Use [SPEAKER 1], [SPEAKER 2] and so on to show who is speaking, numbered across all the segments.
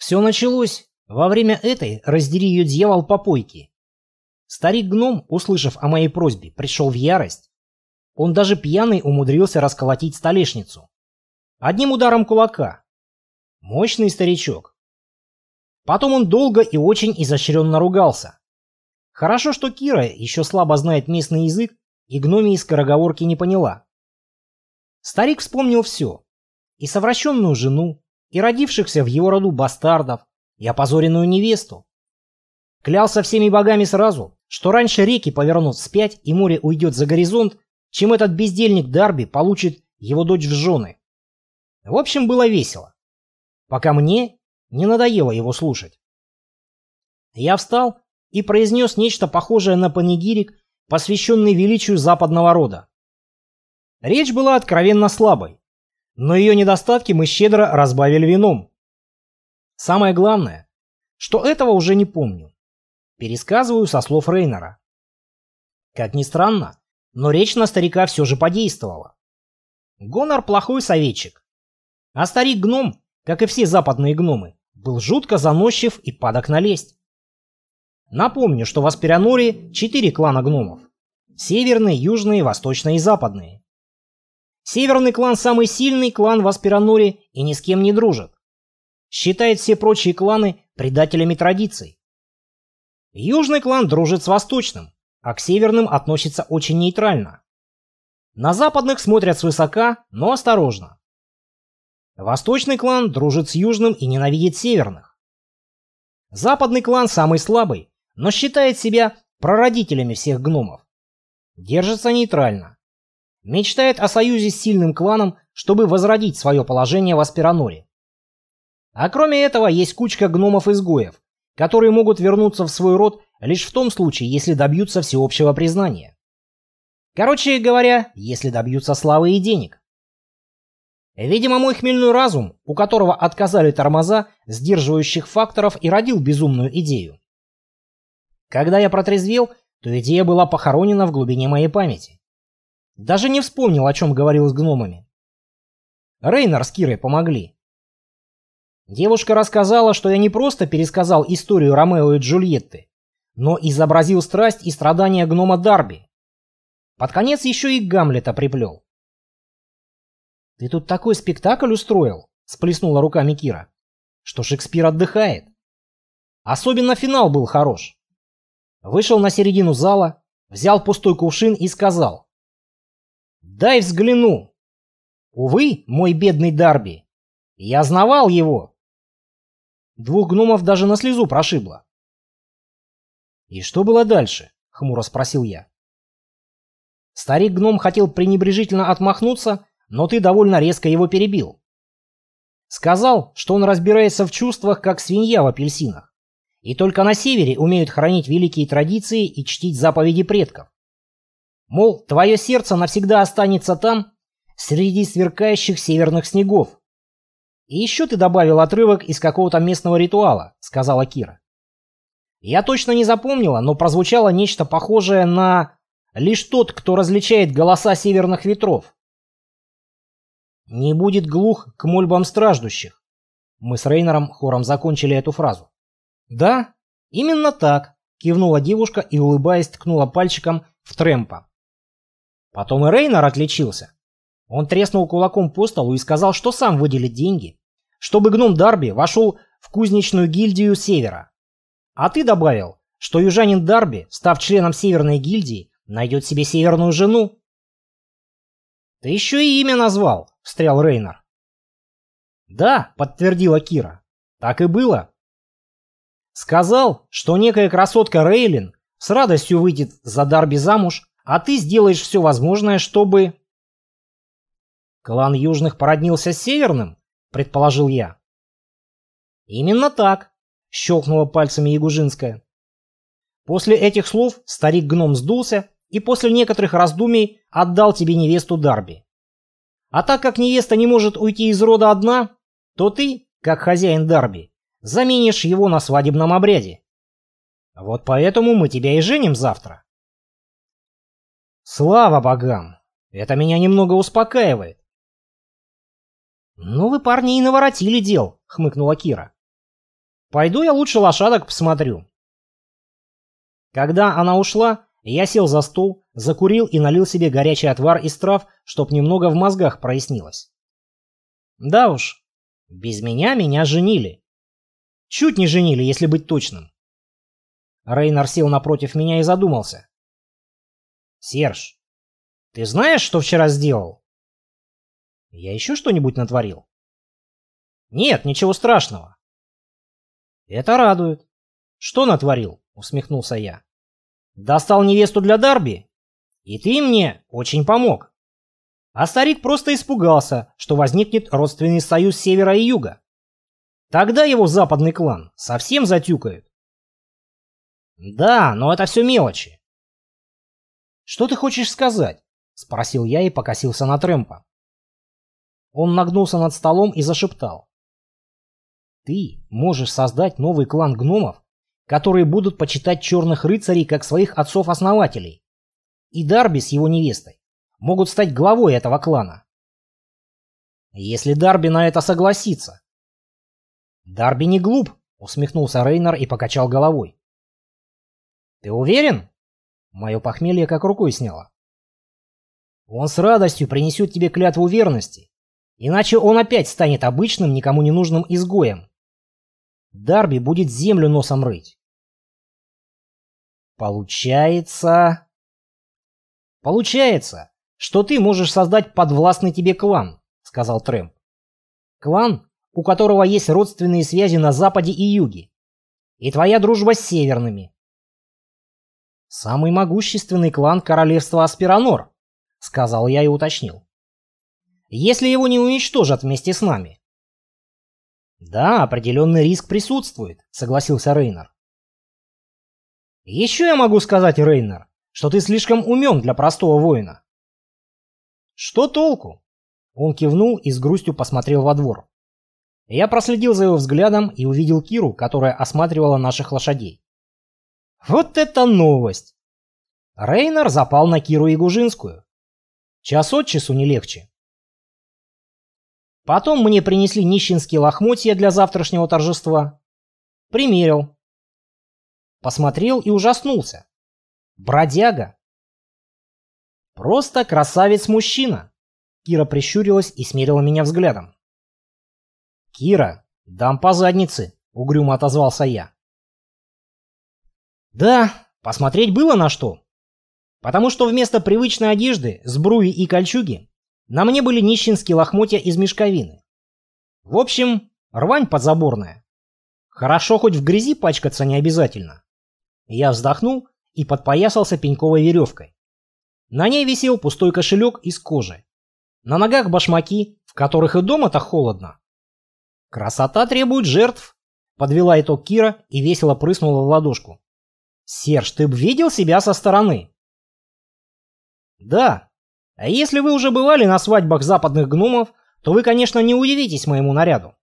[SPEAKER 1] Все началось во время этой «раздери ее дьявол» попойки. Старик-гном, услышав о моей просьбе, пришел в ярость. Он даже пьяный умудрился расколотить столешницу. Одним ударом кулака. Мощный старичок. Потом он долго и очень изощренно ругался. Хорошо, что Кира еще слабо знает местный язык и гномии скороговорки не поняла. Старик вспомнил все. И совращенную жену, и родившихся в его роду бастардов, и опозоренную невесту. Клялся всеми богами сразу, что раньше реки повернут вспять и море уйдет за горизонт, чем этот бездельник Дарби получит его дочь в жены. В общем, было весело. Пока мне не надоело его слушать. Я встал и произнес нечто похожее на панигирик, посвященный величию западного рода. Речь была откровенно слабой, но ее недостатки мы щедро разбавили вином. Самое главное, что этого уже не помню. Пересказываю со слов Рейнера. Как ни странно, но речь на старика все же подействовала. Гонор плохой советчик. А старик-гном, как и все западные гномы, был жутко заносчив и падок налезть. Напомню, что в Аспираноре четыре клана гномов. Северные, южные, восточные и западные. Северный клан самый сильный клан в Аспираноре и ни с кем не дружит. Считает все прочие кланы предателями традиций. Южный клан дружит с восточным, а к северным относится очень нейтрально. На западных смотрят свысока, но осторожно. Восточный клан дружит с южным и ненавидит северных. Западный клан самый слабый, но считает себя прародителями всех гномов. Держится нейтрально. Мечтает о союзе с сильным кланом, чтобы возродить свое положение в Аспираноре. А кроме этого есть кучка гномов-изгоев, которые могут вернуться в свой род лишь в том случае, если добьются всеобщего признания. Короче говоря, если добьются славы и денег. Видимо, мой хмельной разум, у которого отказали тормоза, сдерживающих факторов, и родил безумную идею. Когда я протрезвел, то идея была похоронена в глубине моей памяти. Даже не вспомнил, о чем говорил с гномами. Рейнер с Кирой помогли. Девушка рассказала, что я не просто пересказал историю Ромео и Джульетты, но изобразил страсть и страдания гнома Дарби. Под конец еще и Гамлета приплел. «Ты тут такой спектакль устроил?» — сплеснула руками Кира. «Что Шекспир отдыхает?» Особенно финал был хорош. Вышел на середину зала, взял пустой кувшин и сказал. Дай взгляну. Увы, мой бедный Дарби, я знавал его. Двух гномов даже на слезу прошибло. И что было дальше? Хмуро спросил я. Старик-гном хотел пренебрежительно отмахнуться, но ты довольно резко его перебил. Сказал, что он разбирается в чувствах, как свинья в апельсинах, и только на севере умеют хранить великие традиции и чтить заповеди предков. Мол, твое сердце навсегда останется там, среди сверкающих северных снегов. И еще ты добавил отрывок из какого-то местного ритуала, сказала Кира. Я точно не запомнила, но прозвучало нечто похожее на «Лишь тот, кто различает голоса северных ветров». Не будет глух к мольбам страждущих. Мы с Рейнером хором закончили эту фразу. Да, именно так, кивнула девушка и, улыбаясь, ткнула пальчиком в Трэмпа. Потом и Рейнер отличился. Он треснул кулаком по столу и сказал, что сам выделит деньги, чтобы гном Дарби вошел в кузнечную гильдию Севера. А ты добавил, что южанин Дарби, став членом Северной гильдии, найдет себе северную жену. «Ты еще и имя назвал», — встрял Рейнер. «Да», — подтвердила Кира. «Так и было». Сказал, что некая красотка Рейлин с радостью выйдет за Дарби замуж а ты сделаешь все возможное, чтобы...» «Клан Южных породнился с Северным?» — предположил я. «Именно так», — щелкнула пальцами Ягужинская. После этих слов старик-гном сдулся и после некоторых раздумий отдал тебе невесту Дарби. А так как невеста не может уйти из рода одна, то ты, как хозяин Дарби, заменишь его на свадебном обряде. Вот поэтому мы тебя и женим завтра. Слава богам! Это меня немного успокаивает. «Ну вы, парни, и наворотили дел», — хмыкнула Кира. Пойду я лучше лошадок посмотрю. Когда она ушла, я сел за стол, закурил и налил себе горячий отвар из трав, чтоб немного в мозгах прояснилось. Да уж, без меня меня женили. Чуть не женили, если быть точным. Рейнар сел напротив меня и задумался. «Серж, ты знаешь, что вчера сделал?» «Я еще что-нибудь натворил?» «Нет, ничего страшного. «Это радует». «Что натворил?» — усмехнулся я. «Достал невесту для Дарби? И ты мне очень помог». А старик просто испугался, что возникнет родственный союз севера и юга. Тогда его западный клан совсем затюкают. Да, но это все мелочи. Что ты хочешь сказать? Спросил я и покосился на Трэмпа. Он нагнулся над столом и зашептал. Ты можешь создать новый клан гномов, которые будут почитать черных рыцарей как своих отцов-основателей. И Дарби с его невестой могут стать главой этого клана. Если Дарби на это согласится. Дарби не глуп, усмехнулся Рейнар и покачал головой. Ты уверен? Мое похмелье как рукой сняло. Он с радостью принесет тебе клятву верности, иначе он опять станет обычным, никому не нужным изгоем. Дарби будет землю носом рыть. Получается... Получается, что ты можешь создать подвластный тебе клан, сказал Трэмп. Клан, у которого есть родственные связи на западе и юге. И твоя дружба с северными. Самый могущественный клан королевства Аспиранор, сказал я и уточнил. Если его не уничтожат вместе с нами. Да, определенный риск присутствует, согласился Рейнер. Еще я могу сказать, Рейнер, что ты слишком умен для простого воина. Что толку? Он кивнул и с грустью посмотрел во двор. Я проследил за его взглядом и увидел Киру, которая осматривала наших лошадей. Вот это новость! Рейнер запал на Киру Ягужинскую. Час от часу не легче. Потом мне принесли нищенские лохмотья для завтрашнего торжества. Примерил. Посмотрел и ужаснулся. Бродяга. Просто красавец-мужчина. Кира прищурилась и смерила меня взглядом. «Кира, дам по заднице», — угрюмо отозвался я. Да, посмотреть было на что. Потому что вместо привычной одежды, сбруи и кольчуги на мне были нищенские лохмотья из мешковины. В общем, рвань подзаборная. Хорошо, хоть в грязи пачкаться не обязательно. Я вздохнул и подпоясался пеньковой веревкой. На ней висел пустой кошелек из кожи. На ногах башмаки, в которых и дома-то холодно. Красота требует жертв, подвела итог Кира и весело прыснула в ладошку. Серж, ты б видел себя со стороны? Да, а если вы уже бывали на свадьбах западных гномов, то вы, конечно, не удивитесь моему наряду.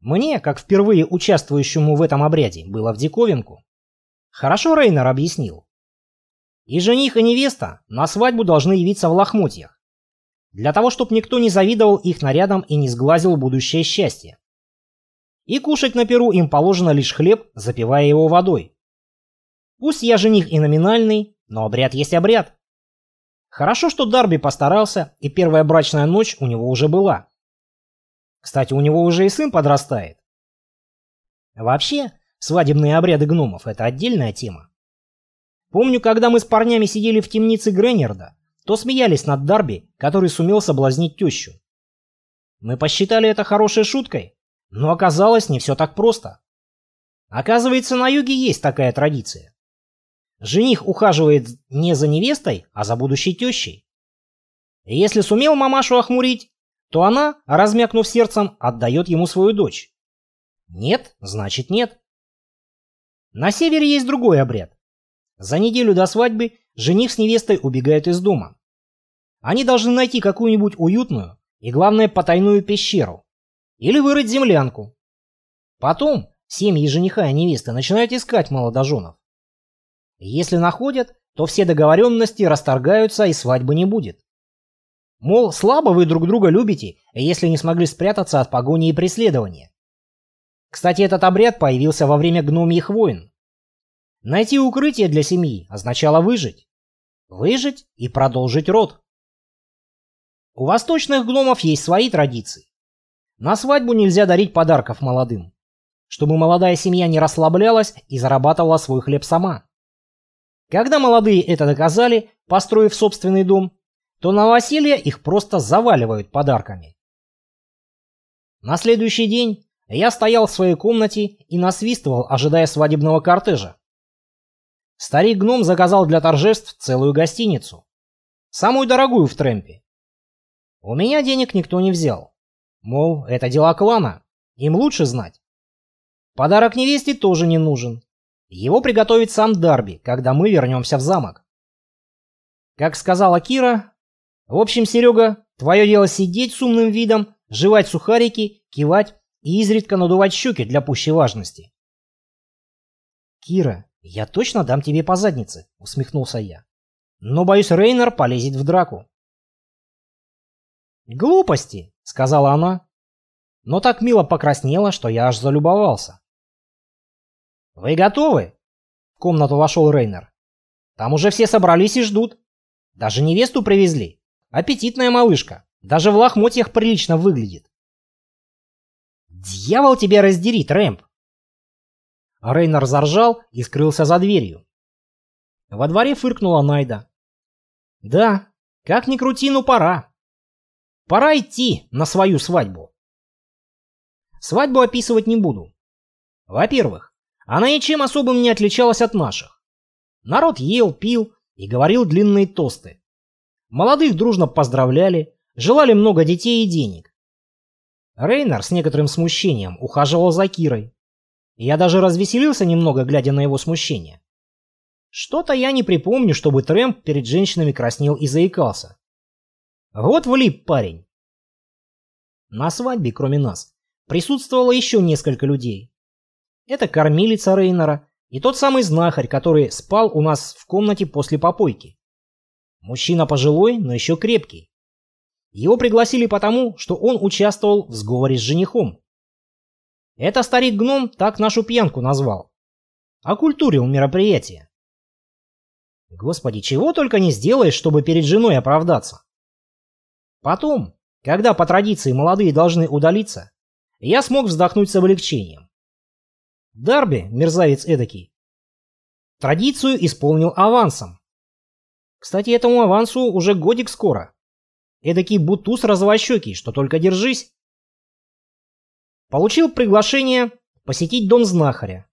[SPEAKER 1] Мне, как впервые участвующему в этом обряде, было в диковинку. Хорошо Рейнер объяснил. И жених, и невеста на свадьбу должны явиться в лохмотьях. Для того, чтобы никто не завидовал их нарядам и не сглазил будущее счастье. И кушать на перу им положено лишь хлеб, запивая его водой. Пусть я жених и номинальный, но обряд есть обряд. Хорошо, что Дарби постарался, и первая брачная ночь у него уже была. Кстати, у него уже и сын подрастает. Вообще, свадебные обряды гномов – это отдельная тема. Помню, когда мы с парнями сидели в темнице Греннерда, то смеялись над Дарби, который сумел соблазнить тещу. Мы посчитали это хорошей шуткой, но оказалось не все так просто. Оказывается, на юге есть такая традиция. Жених ухаживает не за невестой, а за будущей тещей. И если сумел мамашу охмурить, то она, размякнув сердцем, отдает ему свою дочь. Нет, значит нет. На севере есть другой обряд. За неделю до свадьбы жених с невестой убегают из дома. Они должны найти какую-нибудь уютную и, главное, потайную пещеру. Или вырыть землянку. Потом семьи жениха и невесты начинают искать молодоженов. Если находят, то все договоренности расторгаются и свадьбы не будет. Мол, слабо вы друг друга любите, если не смогли спрятаться от погони и преследования. Кстати, этот обряд появился во время гномьих войн. Найти укрытие для семьи означало выжить. Выжить и продолжить род. У восточных гномов есть свои традиции. На свадьбу нельзя дарить подарков молодым, чтобы молодая семья не расслаблялась и зарабатывала свой хлеб сама. Когда молодые это доказали, построив собственный дом, то новоселье их просто заваливают подарками. На следующий день я стоял в своей комнате и насвистывал, ожидая свадебного кортежа. Старик-гном заказал для торжеств целую гостиницу. Самую дорогую в Трэмпе. У меня денег никто не взял. Мол, это дела клана, им лучше знать. Подарок невесте тоже не нужен. Его приготовит сам Дарби, когда мы вернемся в замок. Как сказала Кира, в общем, Серега, твое дело сидеть с умным видом, жевать сухарики, кивать и изредка надувать щеки для пущей важности. «Кира, я точно дам тебе по заднице», — усмехнулся я. «Но, боюсь, Рейнер полезет в драку». «Глупости», — сказала она, но так мило покраснела, что я аж залюбовался. «Вы готовы?» — в комнату вошел Рейнер. «Там уже все собрались и ждут. Даже невесту привезли. Аппетитная малышка. Даже в лохмотьях прилично выглядит. «Дьявол тебя раздерит, Рэмп!» Рейнер заржал и скрылся за дверью. Во дворе фыркнула Найда. «Да, как ни крути, но пора. Пора идти на свою свадьбу». Свадьбу описывать не буду. Во-первых, она ничем особым не отличалась от наших. Народ ел, пил и говорил длинные тосты. Молодых дружно поздравляли, желали много детей и денег. Рейнер с некоторым смущением ухаживал за Кирой. Я даже развеселился немного, глядя на его смущение. Что-то я не припомню, чтобы Трэмп перед женщинами краснел и заикался. Вот влип парень. На свадьбе, кроме нас, присутствовало еще несколько людей. Это кормилица Рейнера и тот самый знахарь, который спал у нас в комнате после попойки. Мужчина пожилой, но еще крепкий. Его пригласили потому, что он участвовал в сговоре с женихом. Это старик-гном так нашу пьянку назвал. Окультурил мероприятие. Господи, чего только не сделаешь, чтобы перед женой оправдаться. Потом, когда по традиции молодые должны удалиться, я смог вздохнуть с облегчением. Дарби, мерзавец эдакий, традицию исполнил авансом. Кстати, этому авансу уже годик скоро. Эдакий бутуз развощекий, что только держись. Получил приглашение посетить дом знахаря.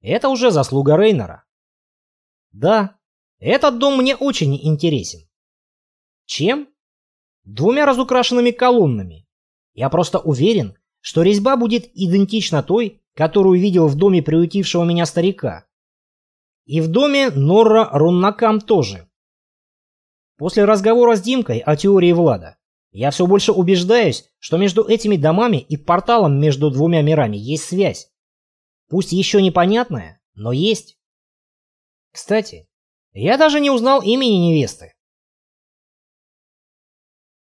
[SPEAKER 1] Это уже заслуга Рейнера. Да, этот дом мне очень интересен. Чем? Двумя разукрашенными колоннами. Я просто уверен, что резьба будет идентична той, которую видел в доме приютившего меня старика. И в доме Норра Руннакам тоже. После разговора с Димкой о теории Влада, я все больше убеждаюсь, что между этими домами и порталом между двумя мирами есть связь. Пусть еще непонятная, но есть. Кстати, я даже не узнал имени невесты.